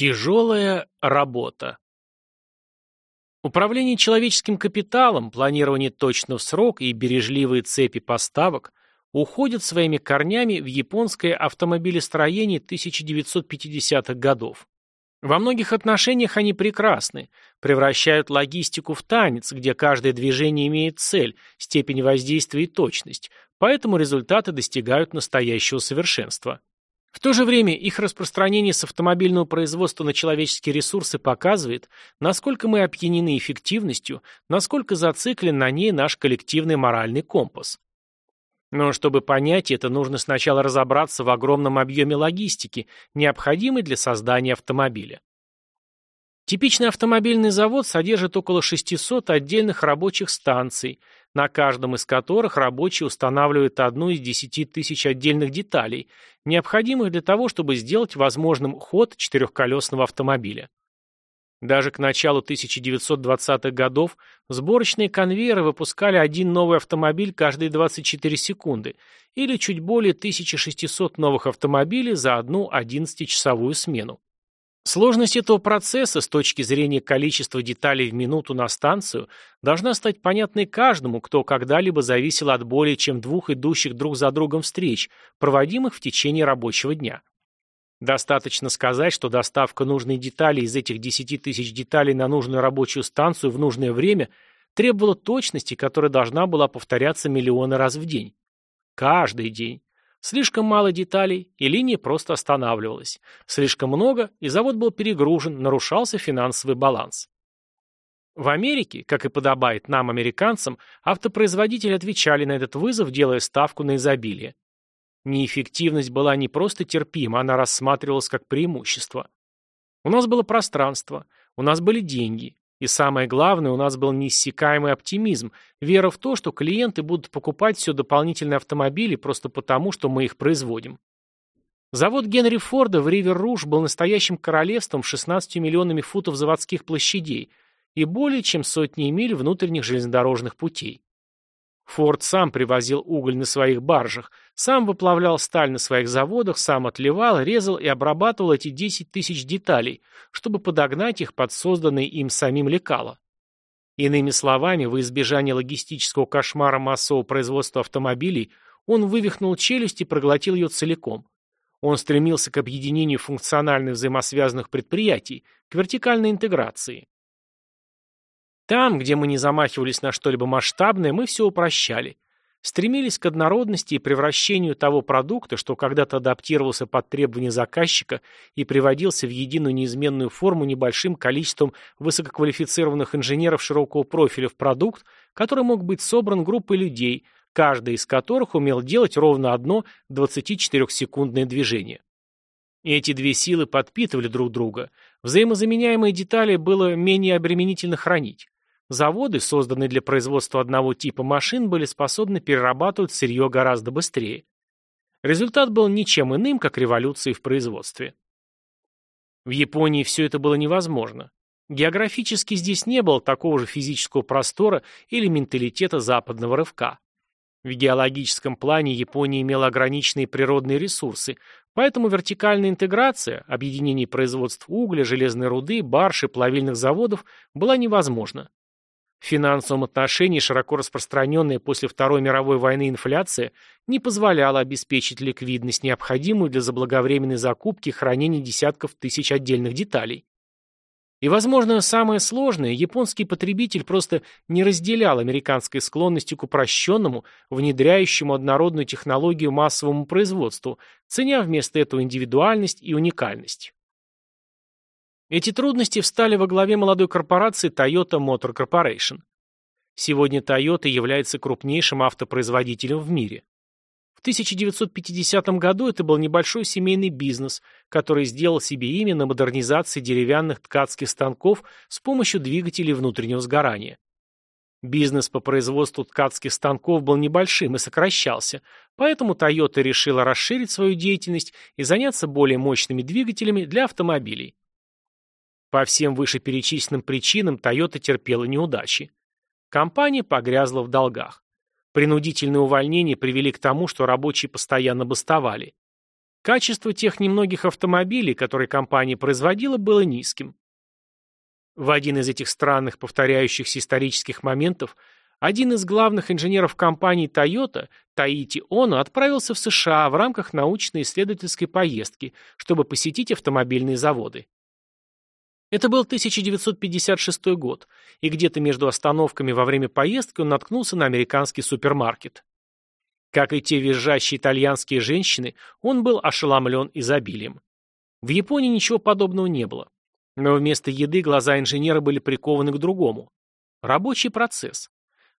Тяжелая работа. Управление человеческим капиталом, планирование точно в срок и бережливые цепи поставок уходят своими корнями в японское автомобилестроение 1950-х годов. Во многих отношениях они прекрасны, превращают логистику в танец, где каждое движение имеет цель, степень воздействия и точность, поэтому результаты достигают настоящего совершенства. В то же время их распространение с автомобильного производства на человеческие ресурсы показывает, насколько мы опьянены эффективностью, насколько зациклен на ней наш коллективный моральный компас. Но чтобы понять это, нужно сначала разобраться в огромном объеме логистики, необходимой для создания автомобиля. Типичный автомобильный завод содержит около 600 отдельных рабочих станций, на каждом из которых рабочие устанавливают одну из 10 тысяч отдельных деталей, необходимых для того, чтобы сделать возможным ход четырехколесного автомобиля. Даже к началу 1920-х годов сборочные конвейеры выпускали один новый автомобиль каждые 24 секунды, или чуть более 1600 новых автомобилей за одну 11-часовую смену. Сложность этого процесса с точки зрения количества деталей в минуту на станцию должна стать понятной каждому, кто когда-либо зависел от более чем двух идущих друг за другом встреч, проводимых в течение рабочего дня. Достаточно сказать, что доставка нужной детали из этих 10 тысяч деталей на нужную рабочую станцию в нужное время требовала точности, которая должна была повторяться миллионы раз в день. Каждый день. Слишком мало деталей, и линия просто останавливалась. Слишком много, и завод был перегружен, нарушался финансовый баланс. В Америке, как и подобает нам, американцам, автопроизводители отвечали на этот вызов, делая ставку на изобилие. Неэффективность была не просто терпима, она рассматривалась как преимущество. У нас было пространство, у нас были деньги, и самое главное, у нас был неиссякаемый оптимизм, вера в то, что клиенты будут покупать все дополнительные автомобили просто потому, что мы их производим. Завод Генри Форда в Ривер-Руж был настоящим королевством с 16 миллионами футов заводских площадей и более чем сотней миль внутренних железнодорожных путей. Форд сам привозил уголь на своих баржах, сам выплавлял сталь на своих заводах, сам отливал, резал и обрабатывал эти 10 тысяч деталей, чтобы подогнать их под созданные им самим лекала. Иными словами, во избежание логистического кошмара массового производства автомобилей, он вывихнул челюсть и проглотил ее целиком. Он стремился к объединению функциональных взаимосвязанных предприятий, к вертикальной интеграции. Там, где мы не замахивались на что-либо масштабное, мы все упрощали. Стремились к однородности и превращению того продукта, что когда-то адаптировался под требования заказчика и приводился в единую неизменную форму небольшим количеством высококвалифицированных инженеров широкого профиля в продукт, который мог быть собран группой людей, каждый из которых умел делать ровно одно 24-секундное движение. Эти две силы подпитывали друг друга. Взаимозаменяемые детали было менее обременительно хранить. Заводы, созданные для производства одного типа машин, были способны перерабатывать сырье гораздо быстрее. Результат был ничем иным, как революцией в производстве. В Японии все это было невозможно. Географически здесь не было такого же физического простора или менталитета западного рывка. В геологическом плане Япония имела ограниченные природные ресурсы, поэтому вертикальная интеграция, объединение производств угля, железной руды, барж и плавильных заводов была невозможна. В финансовом отношении широко распространенная после Второй мировой войны инфляция не позволяла обеспечить ликвидность, необходимую для заблаговременной закупки и хранения десятков тысяч отдельных деталей. И, возможно, самое сложное, японский потребитель просто не разделял американской склонности к упрощенному, внедряющему однородную технологию массовому производству, ценя вместо этого индивидуальность и уникальность. Эти трудности встали во главе молодой корпорации Toyota Motor Corporation. Сегодня Toyota является крупнейшим автопроизводителем в мире. В 1950 году это был небольшой семейный бизнес, который сделал себе имя на модернизации деревянных ткацких станков с помощью двигателей внутреннего сгорания. Бизнес по производству ткацких станков был небольшим и сокращался, поэтому Toyota решила расширить свою деятельность и заняться более мощными двигателями для автомобилей. По всем вышеперечисленным причинам Toyota терпела неудачи. Компания погрязла в долгах. Принудительные увольнения привели к тому, что рабочие постоянно бастовали. Качество тех немногих автомобилей, которые компания производила, было низким. В один из этих странных повторяющихся исторических моментов один из главных инженеров компании Toyota, Таити Оно, отправился в США в рамках научно-исследовательской поездки, чтобы посетить автомобильные заводы. Это был 1956 год, и где-то между остановками во время поездки он наткнулся на американский супермаркет. Как и те визжащие итальянские женщины, он был ошеломлен изобилием. В Японии ничего подобного не было. Но вместо еды глаза инженера были прикованы к другому. Рабочий процесс.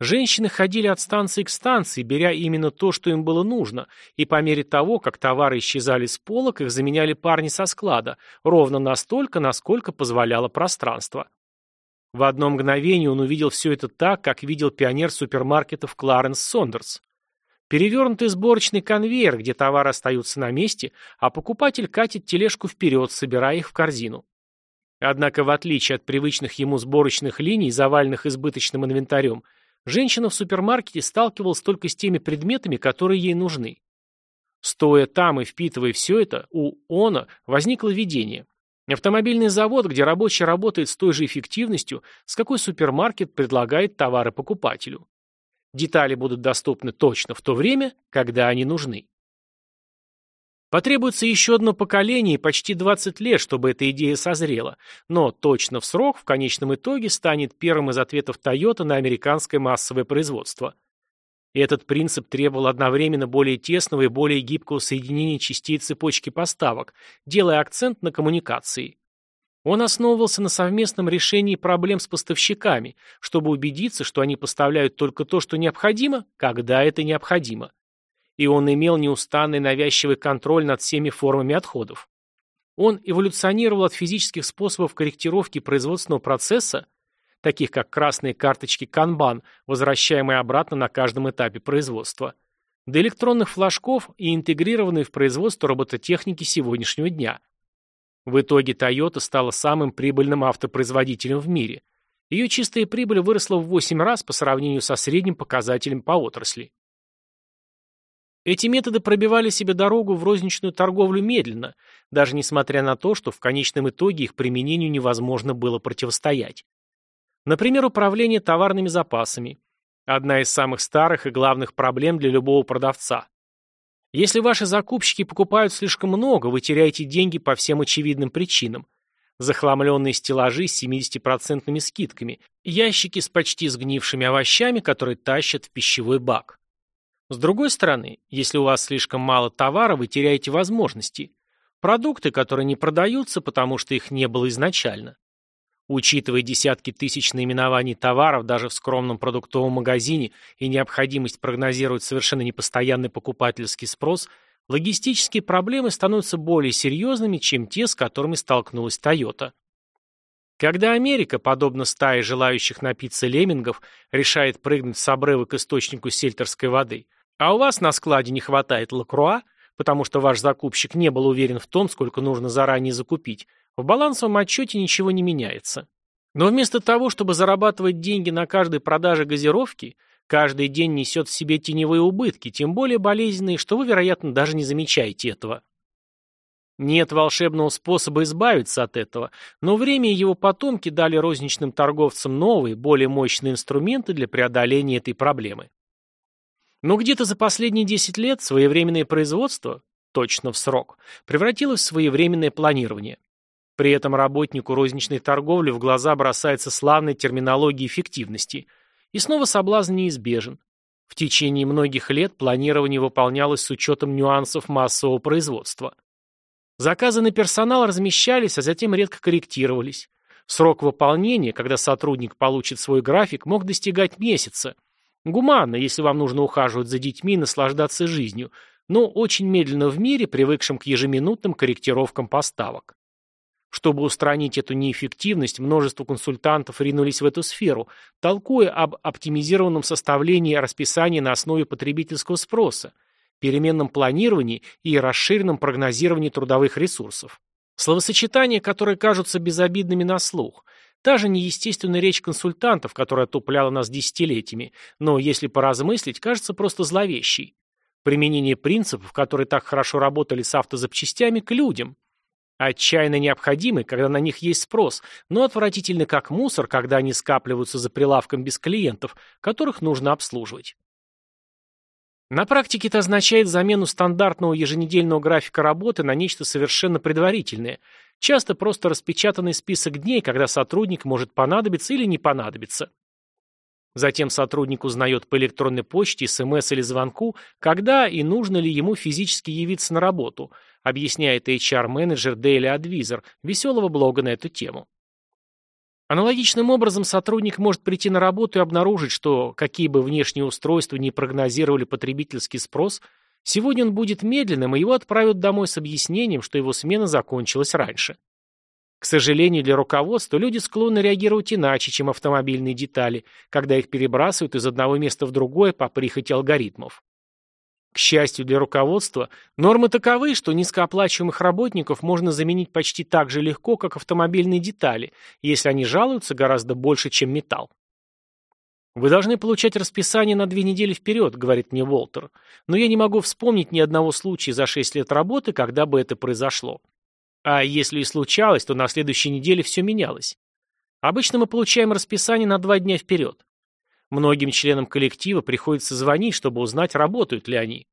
Женщины ходили от станции к станции, беря именно то, что им было нужно, и по мере того, как товары исчезали с полок, их заменяли парни со склада, ровно настолько, насколько позволяло пространство. В одно мгновение он увидел все это так, как видел пионер супермаркетов Кларенс Сондерс. Перевернутый сборочный конвейер, где товары остаются на месте, а покупатель катит тележку вперед, собирая их в корзину. Однако, в отличие от привычных ему сборочных линий, заваленных избыточным инвентарем, женщина в супермаркете сталкивалась только с теми предметами, которые ей нужны. Стоя там и впитывая все это, у Она возникло видение. Автомобильный завод, где рабочий работает с той же эффективностью, с какой супермаркет предлагает товары покупателю. Детали будут доступны точно в то время, когда они нужны. Потребуется еще одно поколение и почти 20 лет, чтобы эта идея созрела, но точно в срок в конечном итоге станет первым из ответов Toyota на американское массовое производство. Этот принцип требовал одновременно более тесного и более гибкого соединения частей цепочки поставок, делая акцент на коммуникации. Он основывался на совместном решении проблем с поставщиками, чтобы убедиться, что они поставляют только то, что необходимо, когда это необходимо и он имел неустанный навязчивый контроль над всеми формами отходов. Он эволюционировал от физических способов корректировки производственного процесса, таких как красные карточки Kanban, возвращаемые обратно на каждом этапе производства, до электронных флажков и интегрированной в производство робототехники сегодняшнего дня. В итоге Toyota стала самым прибыльным автопроизводителем в мире. Ее чистая прибыль выросла в 8 раз по сравнению со средним показателем по отрасли. Эти методы пробивали себе дорогу в розничную торговлю медленно, даже несмотря на то, что в конечном итоге их применению невозможно было противостоять. Например, управление товарными запасами. Одна из самых старых и главных проблем для любого продавца. Если ваши закупщики покупают слишком много, вы теряете деньги по всем очевидным причинам. Захламленные стеллажи с 70% скидками, ящики с почти сгнившими овощами, которые тащат в пищевой бак. С другой стороны, если у вас слишком мало товара, вы теряете возможности. Продукты, которые не продаются, потому что их не было изначально. Учитывая десятки тысяч наименований товаров даже в скромном продуктовом магазине и необходимость прогнозировать совершенно непостоянный покупательский спрос, логистические проблемы становятся более серьезными, чем те, с которыми столкнулась Toyota. Когда Америка, подобно стае желающих напиться леммингов, решает прыгнуть с обрыва к источнику сельтерской воды – а у вас на складе не хватает лакруа, потому что ваш закупщик не был уверен в том, сколько нужно заранее закупить, в балансовом отчете ничего не меняется. Но вместо того, чтобы зарабатывать деньги на каждой продаже газировки, каждый день несет в себе теневые убытки, тем более болезненные, что вы, вероятно, даже не замечаете этого. Нет волшебного способа избавиться от этого, но время и его потомки дали розничным торговцам новые, более мощные инструменты для преодоления этой проблемы. Но где-то за последние 10 лет своевременное производство, точно в срок, превратилось в своевременное планирование. При этом работнику розничной торговли в глаза бросается славная терминология эффективности. И снова соблазн неизбежен. В течение многих лет планирование выполнялось с учетом нюансов массового производства. Заказы на персонал размещались, а затем редко корректировались. Срок выполнения, когда сотрудник получит свой график, мог достигать месяца – Гуманно, если вам нужно ухаживать за детьми и наслаждаться жизнью, но очень медленно в мире, привыкшем к ежеминутным корректировкам поставок. Чтобы устранить эту неэффективность, множество консультантов ринулись в эту сферу, толкуя об оптимизированном составлении расписания на основе потребительского спроса, переменном планировании и расширенном прогнозировании трудовых ресурсов. Словосочетания, которые кажутся безобидными на слух, Та же неестественная речь консультантов, которая тупляла нас десятилетиями, но, если поразмыслить, кажется просто зловещей. применение принципов, которые так хорошо работали с автозапчастями, к людям. Отчаянно необходимы, когда на них есть спрос, но отвратительны как мусор, когда они скапливаются за прилавком без клиентов, которых нужно обслуживать. На практике это означает замену стандартного еженедельного графика работы на нечто совершенно предварительное, часто просто распечатанный список дней, когда сотрудник может понадобиться или не понадобиться. Затем сотрудник узнает по электронной почте, СМС или звонку, когда и нужно ли ему физически явиться на работу, объясняет HR-менеджер Дейли Advisor, веселого блога на эту тему. Аналогичным образом сотрудник может прийти на работу и обнаружить, что какие бы внешние устройства не прогнозировали потребительский спрос, сегодня он будет медленным, и его отправят домой с объяснением, что его смена закончилась раньше. К сожалению, для руководства люди склонны реагировать иначе, чем автомобильные детали, когда их перебрасывают из одного места в другое по прихоти алгоритмов. К счастью для руководства, нормы таковы, что низкооплачиваемых работников можно заменить почти так же легко, как автомобильные детали, если они жалуются гораздо больше, чем металл. «Вы должны получать расписание на две недели вперед», — говорит мне Волтер, «но я не могу вспомнить ни одного случая за шесть лет работы, когда бы это произошло. А если и случалось, то на следующей неделе все менялось. Обычно мы получаем расписание на два дня вперед. Многим членам коллектива приходится звонить, чтобы узнать, работают ли они.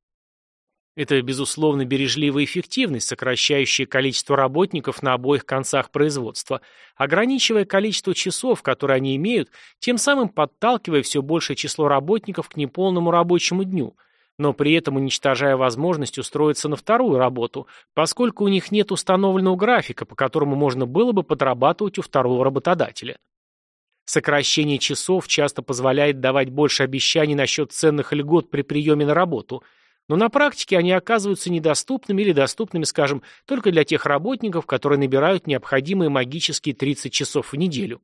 Это, безусловно, бережливая эффективность, сокращающая количество работников на обоих концах производства, ограничивая количество часов, которые они имеют, тем самым подталкивая все большее число работников к неполному рабочему дню, но при этом уничтожая возможность устроиться на вторую работу, поскольку у них нет установленного графика, по которому можно было бы подрабатывать у второго работодателя. Сокращение часов часто позволяет давать больше обещаний насчет ценных льгот при приеме на работу, но на практике они оказываются недоступными или доступными, скажем, только для тех работников, которые набирают необходимые магические 30 часов в неделю.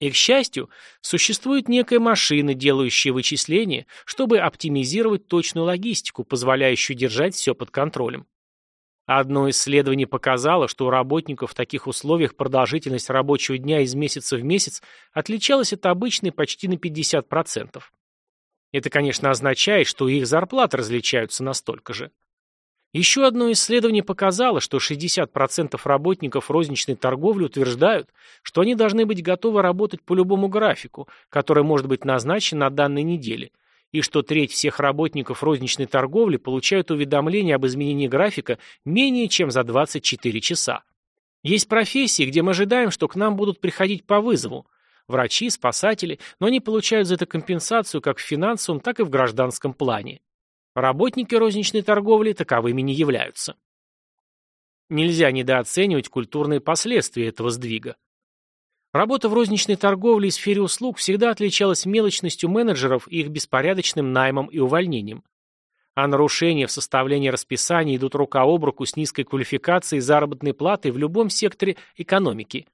И, к счастью, существует некая машина, делающая вычисления, чтобы оптимизировать точную логистику, позволяющую держать все под контролем. Одно исследование показало, что у работников в таких условиях продолжительность рабочего дня из месяца в месяц отличалась от обычной почти на 50%. Это, конечно, означает, что их зарплаты различаются настолько же. Еще одно исследование показало, что 60% работников розничной торговли утверждают, что они должны быть готовы работать по любому графику, который может быть назначен на данной неделе, и что треть всех работников розничной торговли получают уведомления об изменении графика менее чем за 24 часа. Есть профессии, где мы ожидаем, что к нам будут приходить по вызову. Врачи, спасатели, но они получают за это компенсацию как в финансовом, так и в гражданском плане. Работники розничной торговли таковыми не являются. Нельзя недооценивать культурные последствия этого сдвига. Работа в розничной торговле и сфере услуг всегда отличалась мелочностью менеджеров и их беспорядочным наймом и увольнением. А нарушения в составлении расписания идут рука об руку с низкой квалификацией и заработной платой в любом секторе экономики.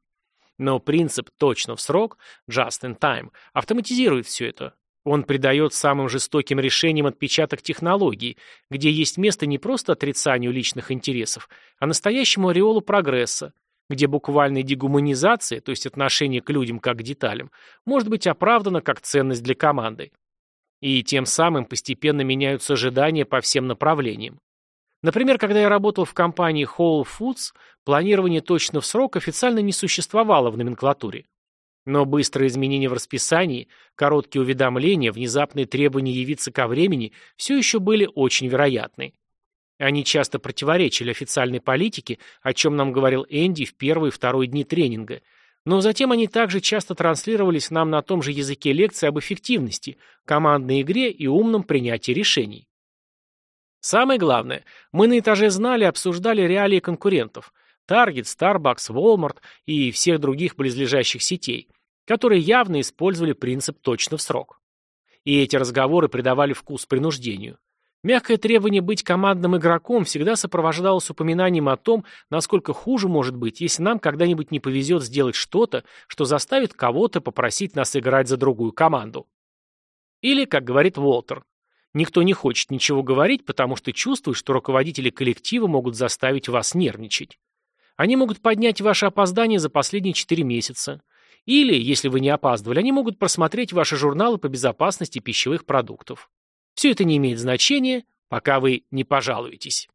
Но принцип «точно в срок» just in time автоматизирует все это. Он придает самым жестоким решениям отпечаток технологий, где есть место не просто отрицанию личных интересов, а настоящему ореолу прогресса, где буквальная дегуманизация, то есть отношение к людям как к деталям, может быть оправдана как ценность для команды. И тем самым постепенно меняются ожидания по всем направлениям. Например, когда я работал в компании Whole Foods, планирование точно в срок официально не существовало в номенклатуре. Но быстрые изменения в расписании, короткие уведомления, внезапные требования явиться ко времени все еще были очень вероятны. Они часто противоречили официальной политике, о чем нам говорил Энди в первые и второй дни тренинга. Но затем они также часто транслировались нам на том же языке лекции об эффективности, командной игре и умном принятии решений. Самое главное, мы на этаже знали и обсуждали реалии конкурентов – Target, Starbucks, Walmart и всех других близлежащих сетей, которые явно использовали принцип точно в срок. И эти разговоры придавали вкус принуждению. Мягкое требование быть командным игроком всегда сопровождалось упоминанием о том, насколько хуже может быть, если нам когда-нибудь не повезет сделать что-то, что заставит кого-то попросить нас играть за другую команду. Или, как говорит Уолтер, никто не хочет ничего говорить, потому что чувствует, что руководители коллектива могут заставить вас нервничать. Они могут поднять ваше опоздание за последние 4 месяца. Или, если вы не опаздывали, они могут просмотреть ваши журналы по безопасности пищевых продуктов. Все это не имеет значения, пока вы не пожалуетесь.